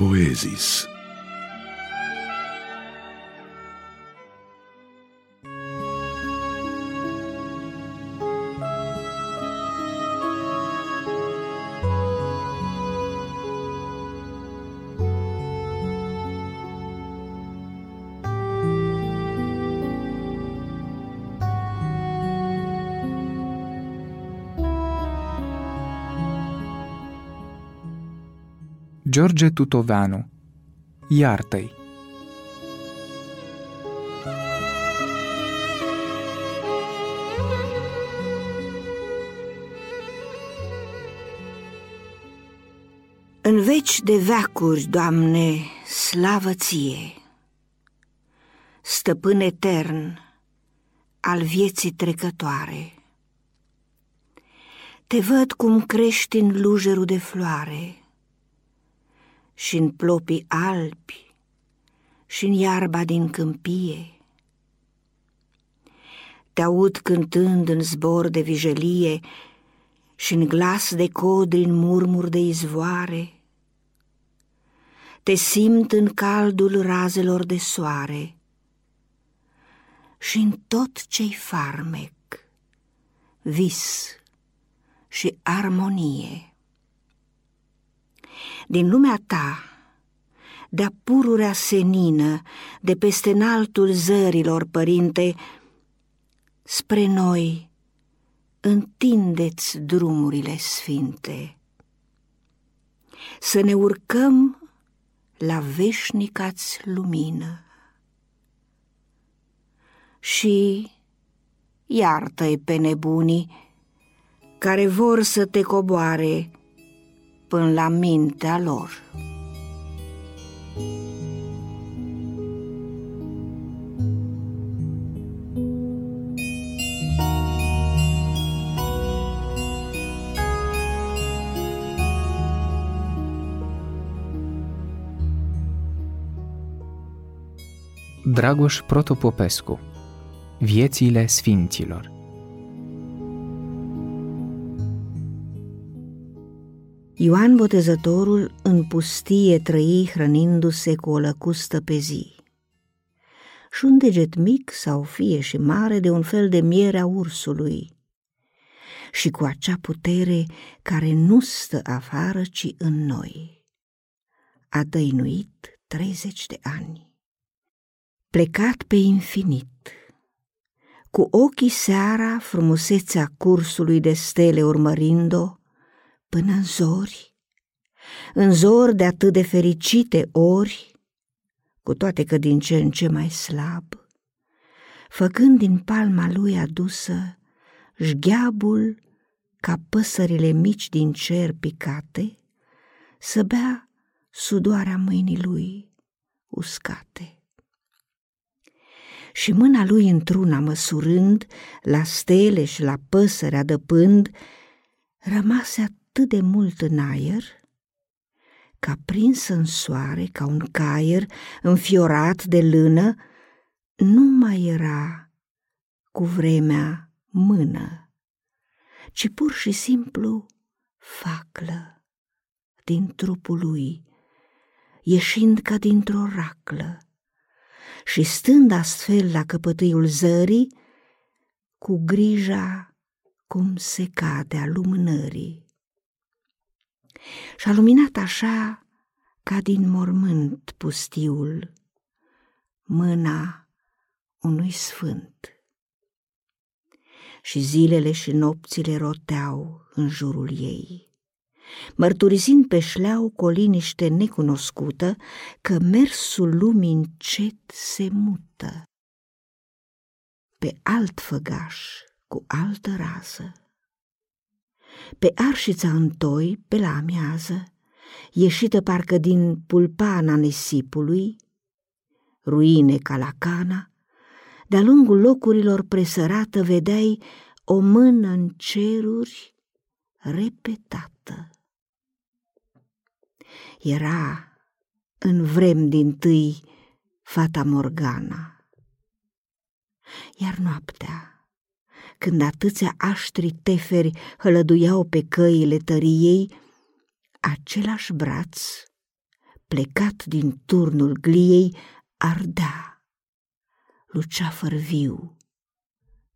poesis. George Tutoveanu Iartă-i În veci de veacuri, Doamne, slavă ție, Stăpân etern al vieții trecătoare. Te văd cum crești în lujerul de floare, și în plopii albi și în iarba din câmpie. Te aud cântând în zbor de vijelie și în glas de codri în murmur de izvoare. Te simt în caldul razelor de soare și în tot ce-i farmec, vis și armonie din lumea ta, de-a pururea senină, de peste înaltul zărilor, părinte, spre noi întindeți drumurile sfinte. Să ne urcăm la veșnicați lumină. Și iartă-i pe nebunii care vor să te coboare până la mintea lor. Dragoș Protopopescu Viețile Sfinților Ioan Botezătorul în pustie trăi hrănindu-se cu o lăcustă pe zi. Și un deget mic sau fie și mare de un fel de miere a ursului, și cu acea putere care nu stă afară, ci în noi. A dăinuit 30 de ani. Plecat pe infinit, cu ochii seara frumusețea cursului de stele urmărind-o, până în zori, în zori de atât de fericite ori, cu toate că din ce în ce mai slab, făcând din palma lui adusă jgheabul ca păsările mici din cer picate, să bea sudoarea mâinii lui uscate. Și mâna lui într-una măsurând, la stele și la păsări adăpând, rămase atât de mult în aer, ca prins în soare, ca un caier înfiorat de lână, nu mai era cu vremea mână, ci pur și simplu faclă din trupul lui, ieșind ca dintr-o raclă. Și stând astfel la căpătâiul zării, cu grija cum se cade a lumânării și-a luminat așa ca din mormânt pustiul mâna unui sfânt. Și zilele și nopțile roteau în jurul ei, mărturisind pe șleau cu o liniște necunoscută că mersul lumii încet se mută pe alt făgaș cu altă rază pe arșița întoi, pe la amiază, ieșită parcă din pulpana nisipului, ruine ca la cana, de-a lungul locurilor presărată vedeai o mână în ceruri repetată. Era în vrem din tâi fata Morgana. Iar noaptea, când atâția aștri teferi hălăduiau pe căile tăriei, același braț, plecat din turnul gliei, ardea, luceafăr viu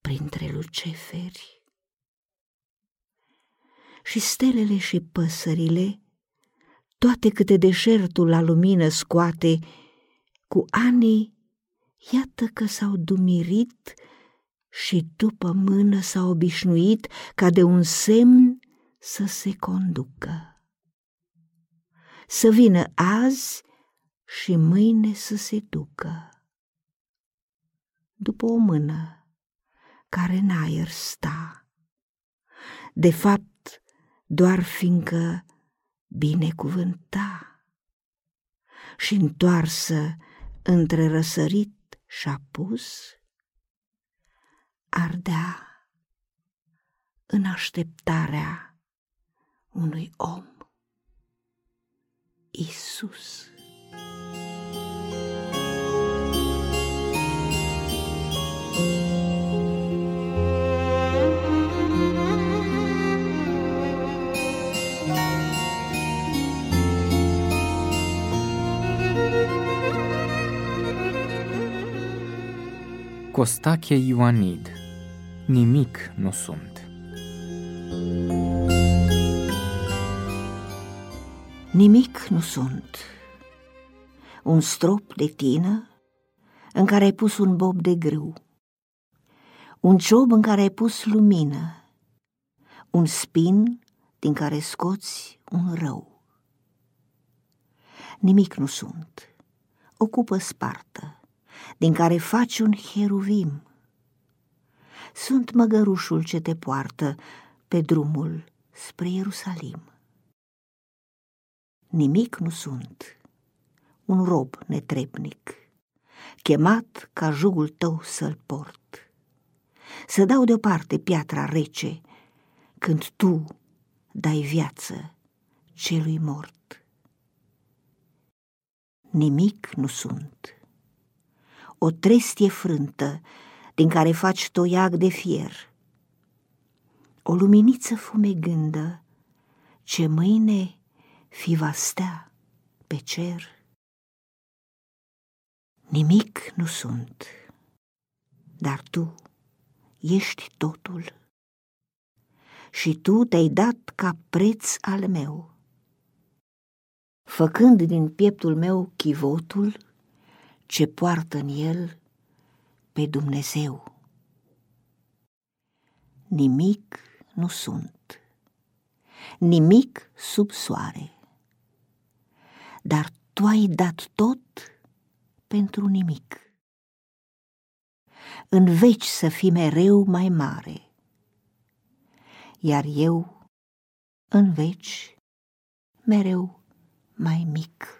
printre luceferi. Și stelele și păsările, toate câte deșertul la lumină scoate, cu anii, iată că s-au dumirit și după mână s-au obișnuit ca de un semn să se conducă. Să vină azi și mâine să se ducă. După o mână care în aer sta, de fapt doar fiindcă binecuvânta și întoarsă între răsărit și apus, ardea în așteptarea unui om. Isus. Costache Ioanid Nimic nu sunt. Nimic nu sunt. Un strop de tină în care ai pus un bob de grâu, un ciob în care ai pus lumină, un spin din care scoți un rău. Nimic nu sunt. Ocupă spartă, din care faci un heruvim. Sunt măgărușul ce te poartă pe drumul spre Ierusalim nimic nu sunt, un rob netrebnic, chemat ca jugul tău să-l port. Să dau deoparte piatra rece, când tu dai viață celui mort. Nimic nu sunt, o trestie frântă din care faci toiag de fier, o luminiță fumegândă ce mâine fi va stea pe cer. Nimic nu sunt, dar tu ești totul. Și tu te-ai dat ca preț al meu. Făcând din pieptul meu chivotul ce poartă în el pe Dumnezeu. Nimic nu sunt, nimic sub soare dar tu ai dat tot pentru nimic. În veci să fii mereu mai mare, iar eu în veci mereu mai mic.